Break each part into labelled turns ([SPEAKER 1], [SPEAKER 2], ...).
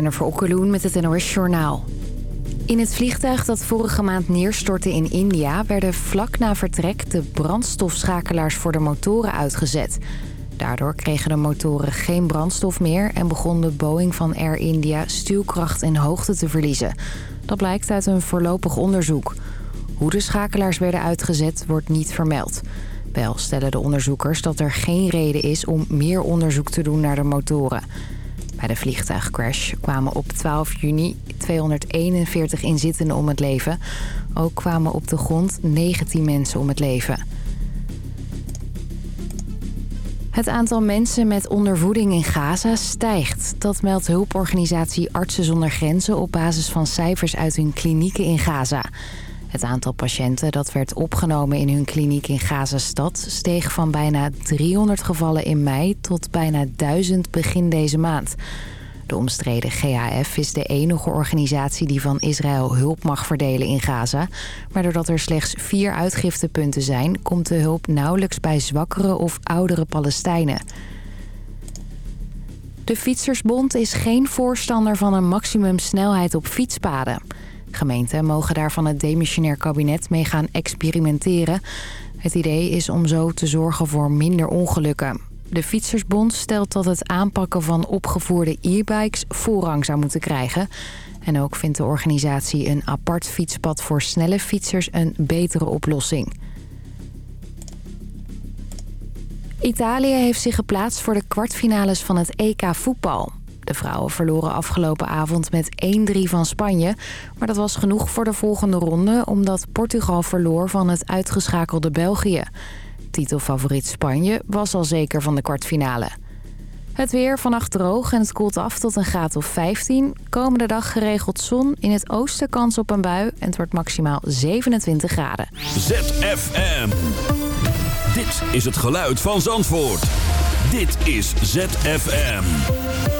[SPEAKER 1] Jennifer Okkeloen met het NOS Journaal. In het vliegtuig dat vorige maand neerstortte in India... werden vlak na vertrek de brandstofschakelaars voor de motoren uitgezet. Daardoor kregen de motoren geen brandstof meer... en begon de Boeing van Air India stuwkracht en hoogte te verliezen. Dat blijkt uit een voorlopig onderzoek. Hoe de schakelaars werden uitgezet wordt niet vermeld. Wel stellen de onderzoekers dat er geen reden is om meer onderzoek te doen naar de motoren... Bij de vliegtuigcrash kwamen op 12 juni 241 inzittenden om het leven. Ook kwamen op de grond 19 mensen om het leven. Het aantal mensen met ondervoeding in Gaza stijgt. Dat meldt hulporganisatie Artsen zonder Grenzen op basis van cijfers uit hun klinieken in Gaza. Het aantal patiënten dat werd opgenomen in hun kliniek in Gazastad... steeg van bijna 300 gevallen in mei tot bijna 1000 begin deze maand. De omstreden GAF is de enige organisatie die van Israël hulp mag verdelen in Gaza. Maar doordat er slechts vier uitgiftepunten zijn... komt de hulp nauwelijks bij zwakkere of oudere Palestijnen. De Fietsersbond is geen voorstander van een maximumsnelheid op fietspaden... Gemeenten mogen daar van het demissionair kabinet mee gaan experimenteren. Het idee is om zo te zorgen voor minder ongelukken. De Fietsersbond stelt dat het aanpakken van opgevoerde e-bikes voorrang zou moeten krijgen. En ook vindt de organisatie een apart fietspad voor snelle fietsers een betere oplossing. Italië heeft zich geplaatst voor de kwartfinales van het EK voetbal. De vrouwen verloren afgelopen avond met 1-3 van Spanje. Maar dat was genoeg voor de volgende ronde... omdat Portugal verloor van het uitgeschakelde België. Titelfavoriet Spanje was al zeker van de kwartfinale. Het weer vannacht droog en het koelt af tot een graad of 15. Komende dag geregeld zon, in het oosten kans op een bui... en het wordt maximaal 27 graden.
[SPEAKER 2] ZFM. Dit is het geluid van Zandvoort. Dit is ZFM.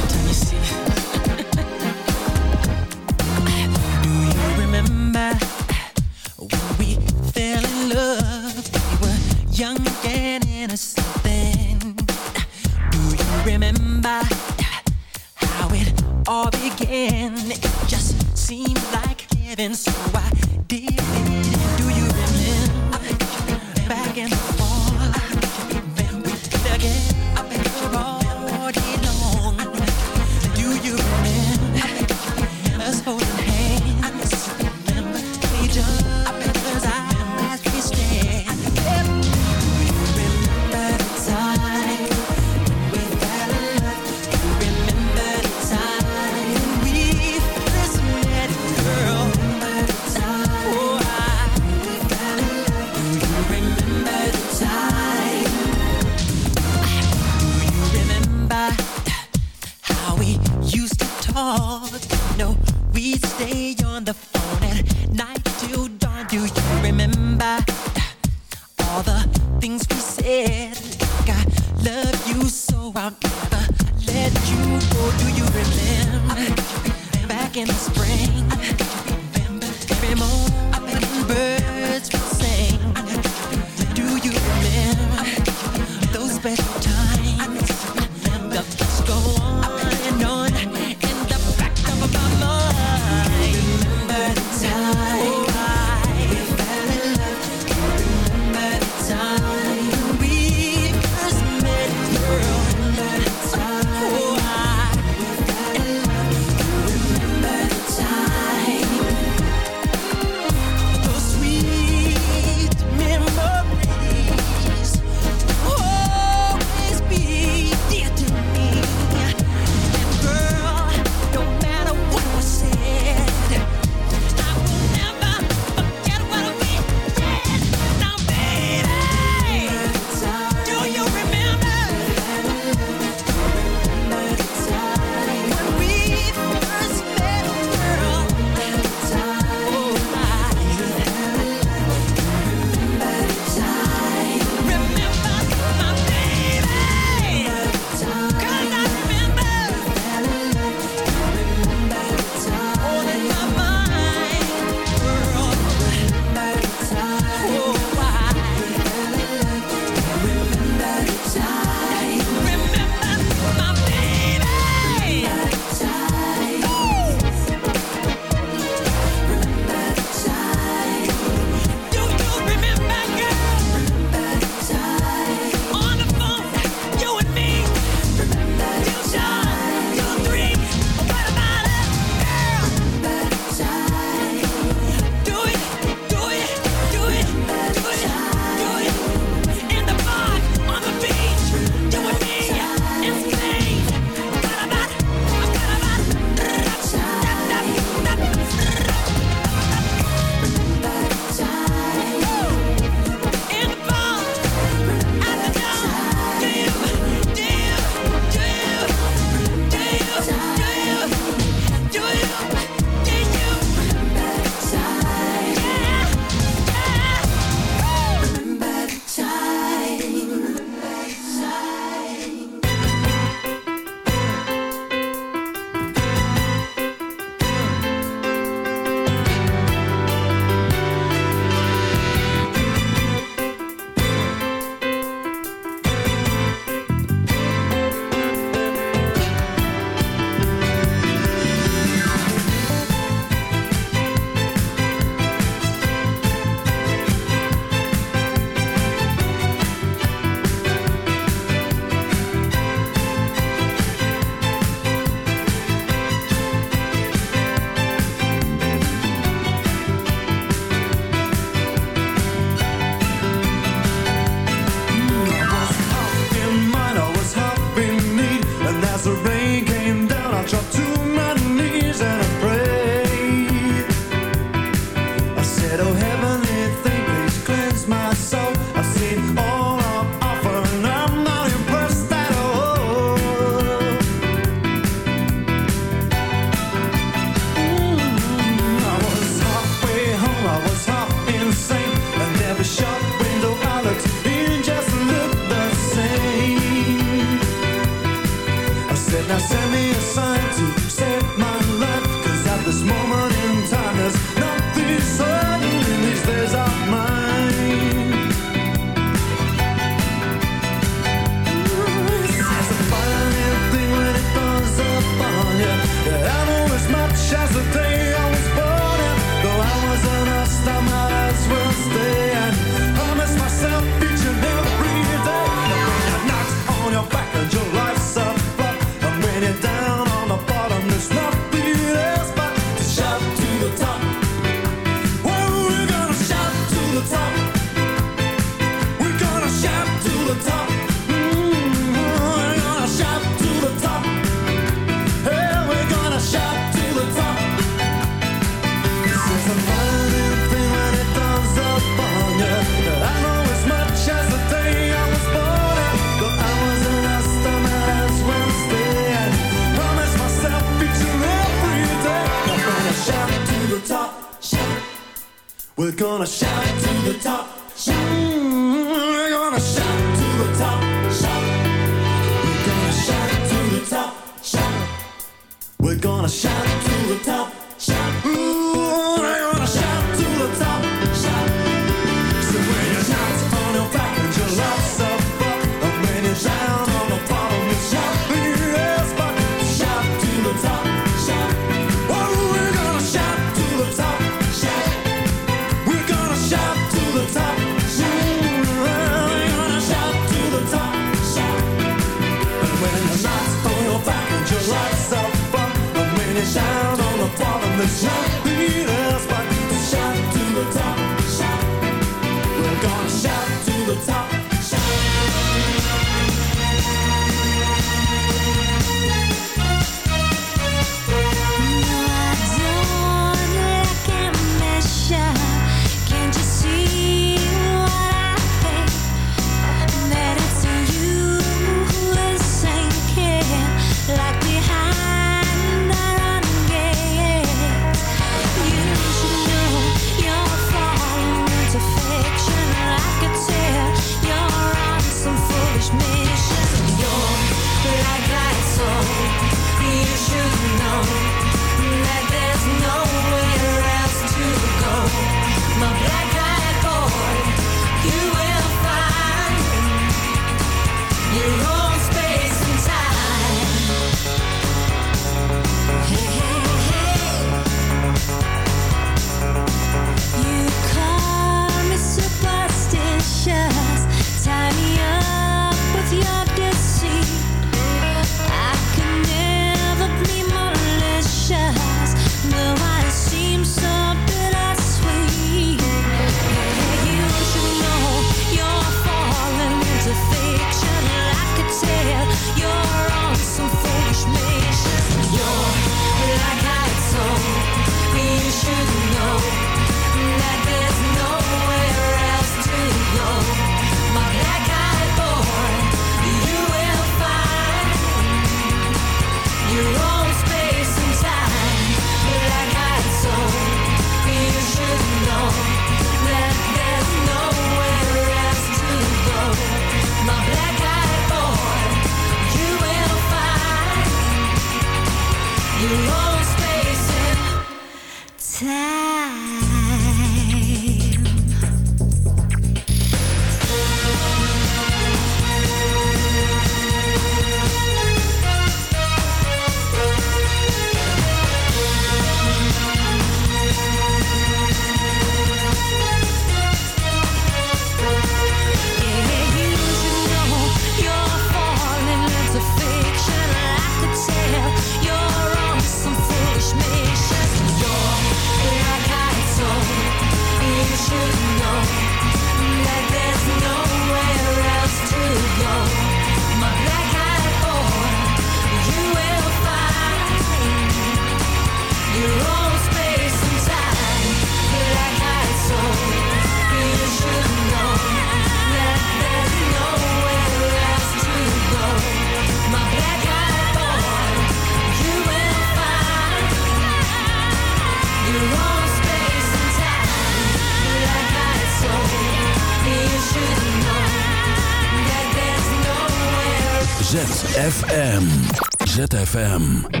[SPEAKER 3] ZFM.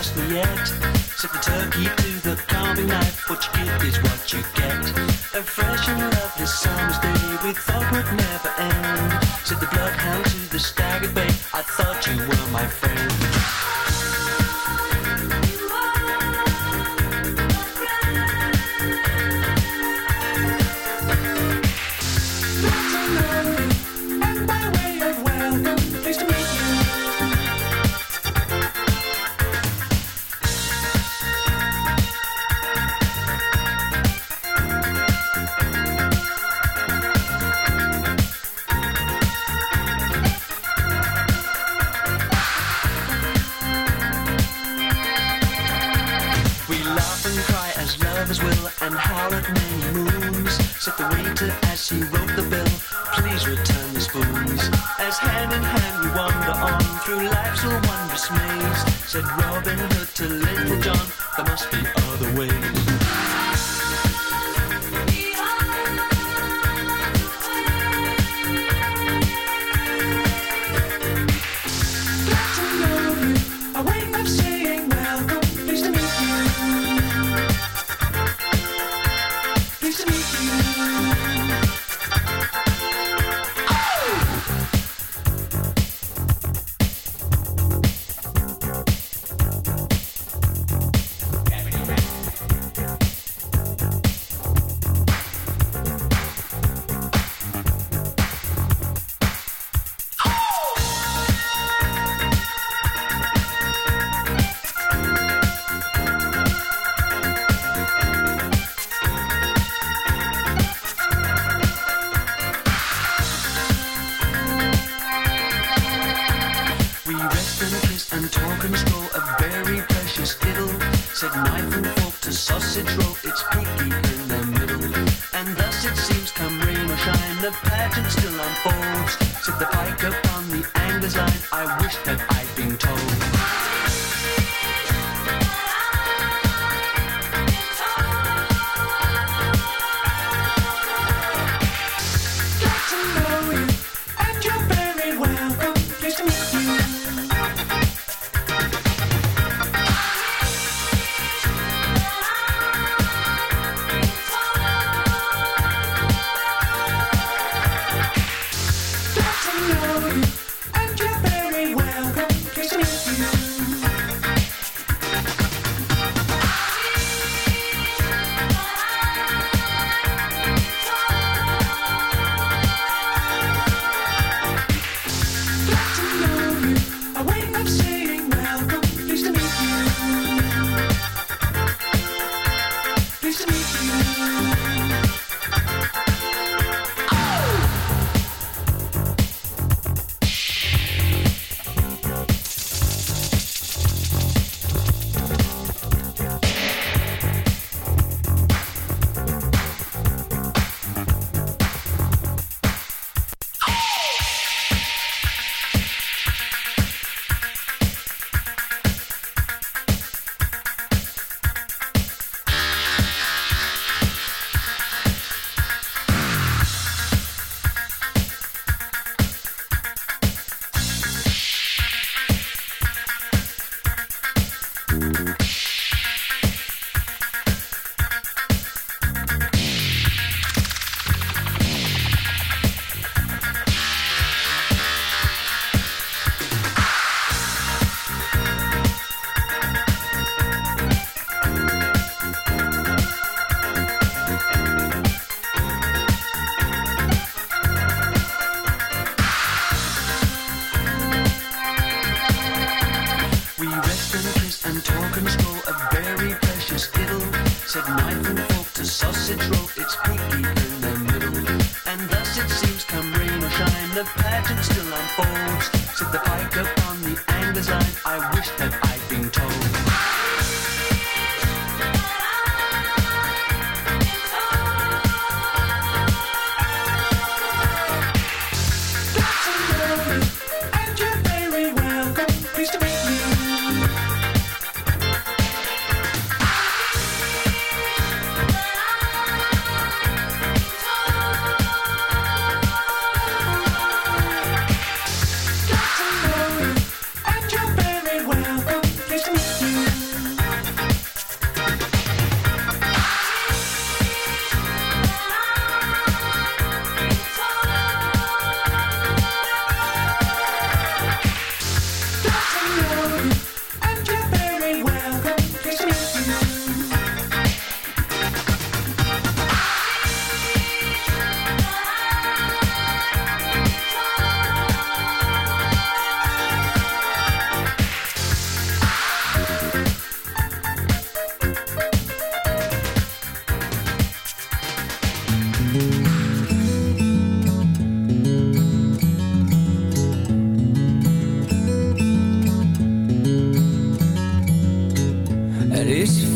[SPEAKER 4] past the yet. Sip a
[SPEAKER 5] turkey to the carving knife. What you get is what you get. A fresh and lovely summer's day we thought would never end. Said the bloodhound to the staggered bay. I thought you were my friend. control a very precious fiddle. Said knife and fork to sausage roll, it's picky in the middle. And thus it seems, come rain or shine, the pageant still unfolds. Said the pike upon the angler's line, I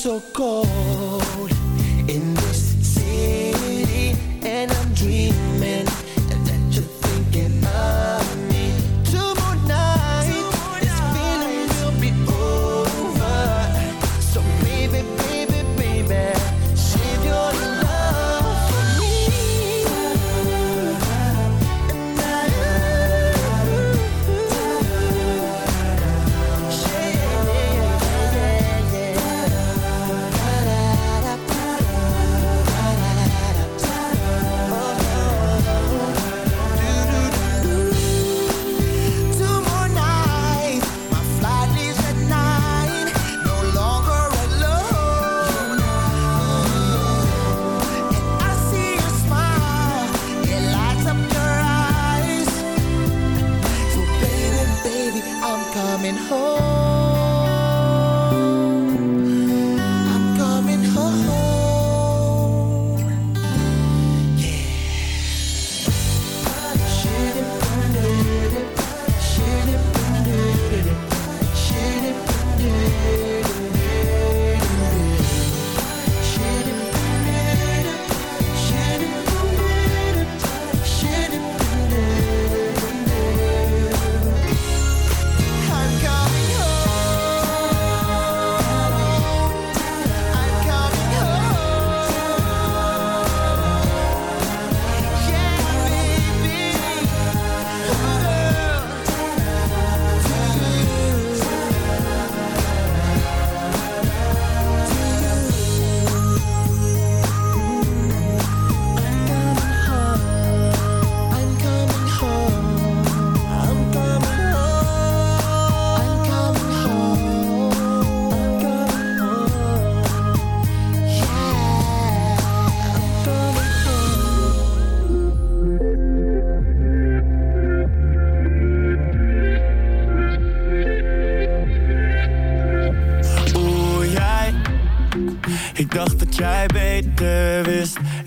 [SPEAKER 6] so cold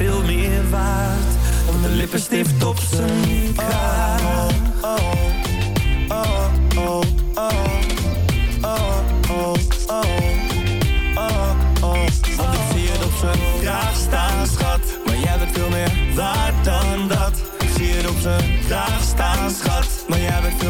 [SPEAKER 7] veel meer waard dan de lippenstift op zijn kaart.
[SPEAKER 8] Oh, oh, oh, oh, oh, oh, oh, Want ik zie het op zijn kraag staan, schat. Maar jij bent veel meer waard dan dat. Ik zie het op zijn kraag staan, schat. Maar jij bent veel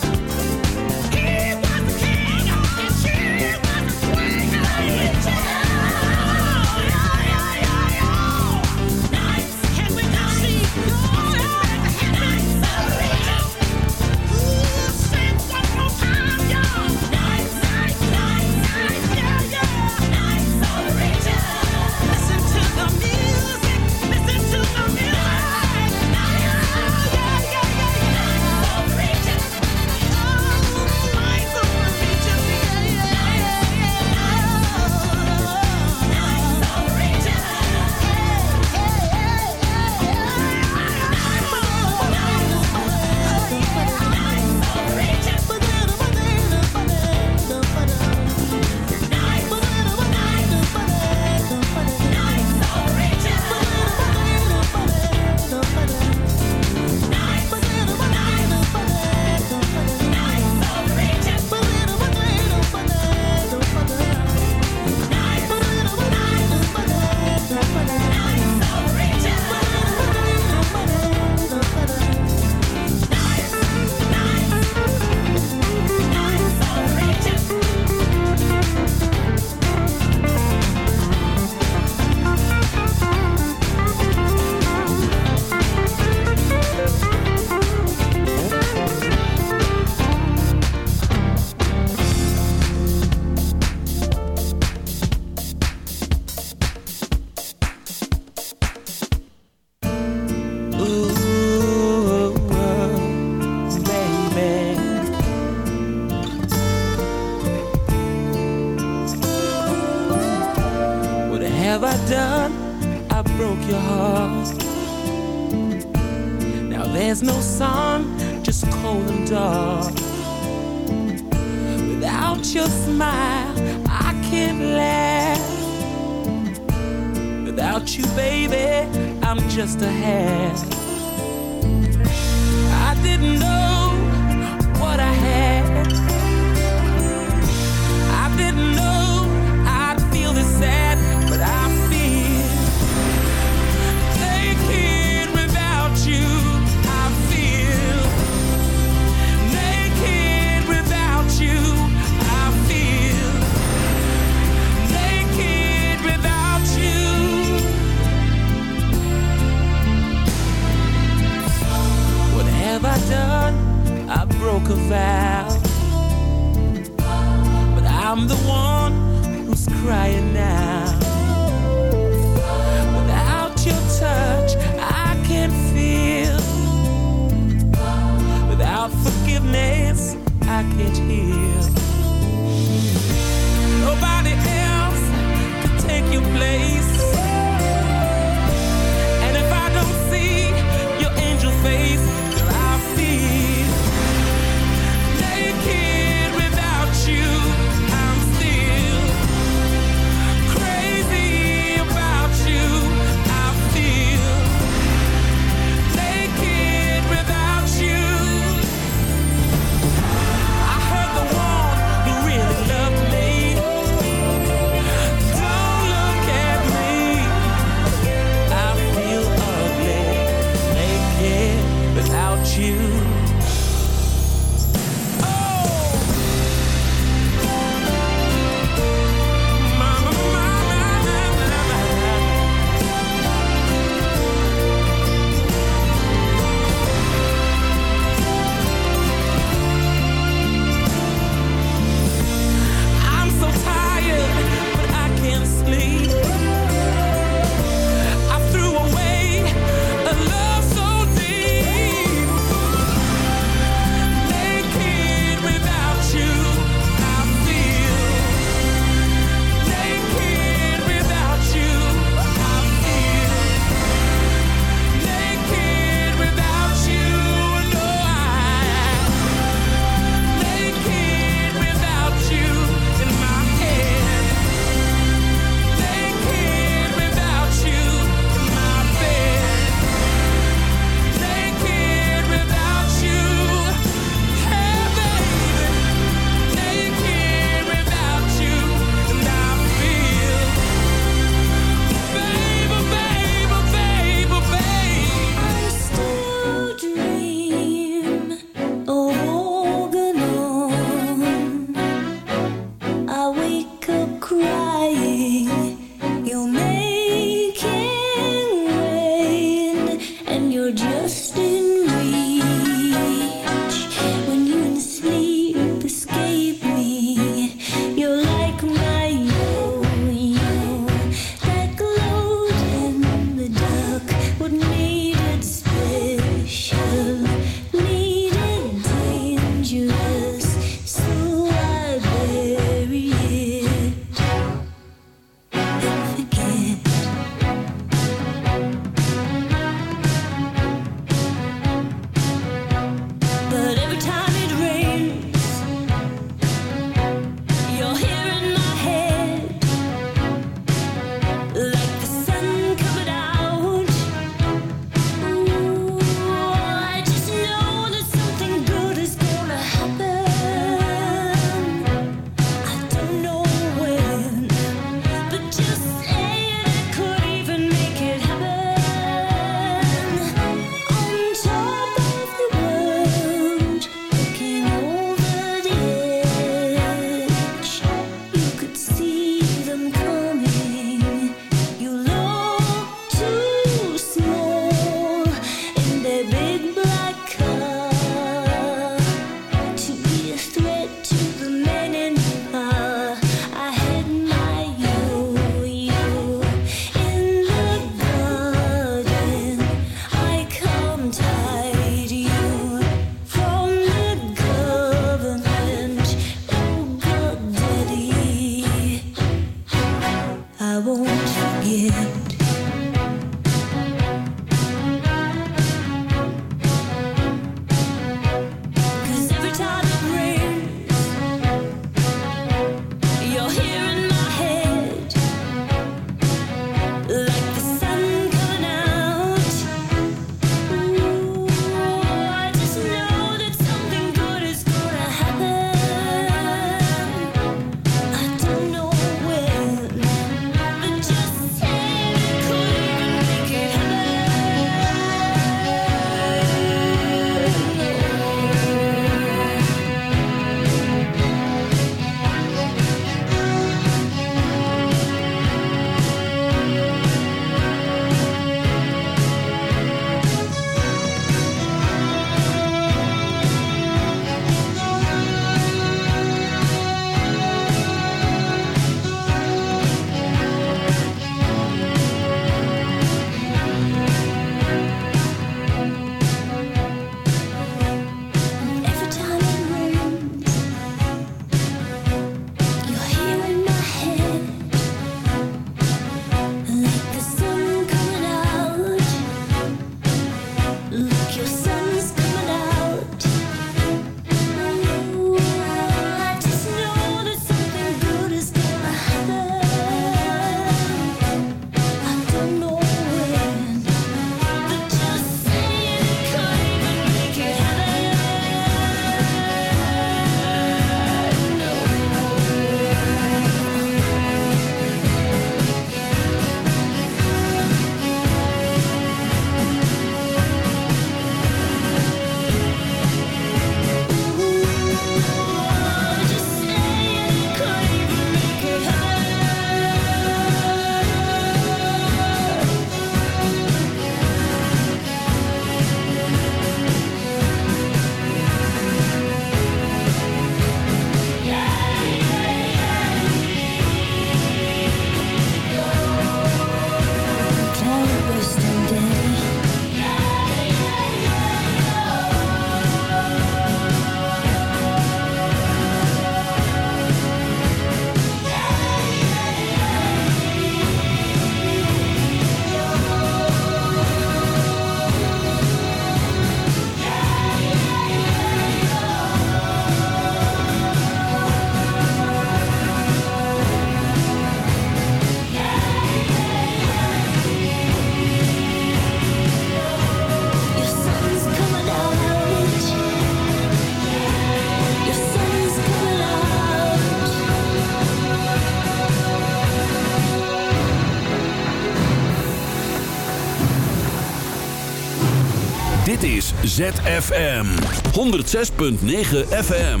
[SPEAKER 2] ZFM. 106.9 FM